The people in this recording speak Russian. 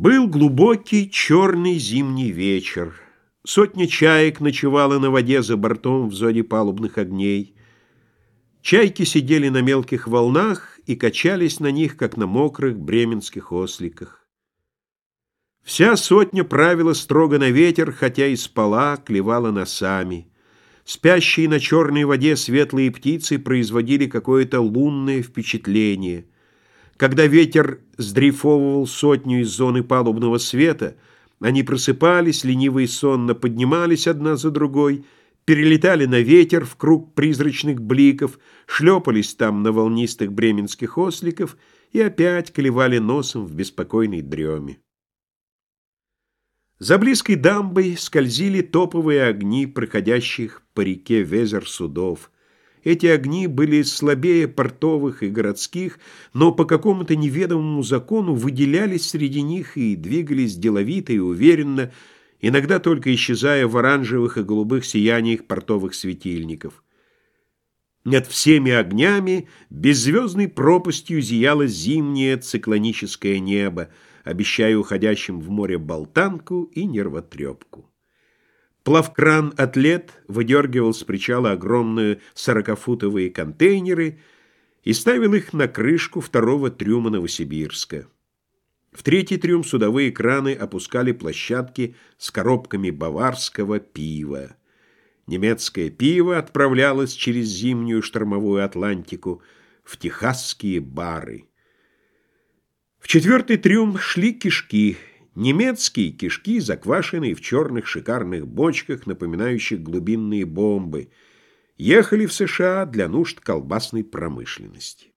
Был глубокий черный зимний вечер. Сотня чаек ночевала на воде за бортом в зоне палубных огней. Чайки сидели на мелких волнах и качались на них, как на мокрых бременских осликах. Вся сотня правила строго на ветер, хотя и спала, клевала носами. Спящие на черной воде светлые птицы производили какое-то лунное впечатление. Когда ветер сдрейфовывал сотню из зоны палубного света, они просыпались, лениво и сонно поднимались одна за другой, перелетали на ветер в круг призрачных бликов, шлепались там на волнистых бременских осликов и опять клевали носом в беспокойной дреме. За близкой дамбой скользили топовые огни проходящих по реке Везер судов — эти огни были слабее портовых и городских, но по какому-то неведомому закону выделялись среди них и двигались деловито и уверенно, иногда только исчезая в оранжевых и голубых сияниях портовых светильников. Над всеми огнями беззвездной пропастью зияло зимнее циклоническое небо, обещая уходящим в море болтанку и нервотрепку. Плавкран-атлет выдергивал с причала огромные сорокафутовые контейнеры и ставил их на крышку второго трюма Новосибирска. В третий трюм судовые краны опускали площадки с коробками баварского пива. Немецкое пиво отправлялось через зимнюю штормовую Атлантику в техасские бары. В четвертый трюм шли кишки – Немецкие кишки, заквашенные в черных шикарных бочках, напоминающих глубинные бомбы, ехали в США для нужд колбасной промышленности.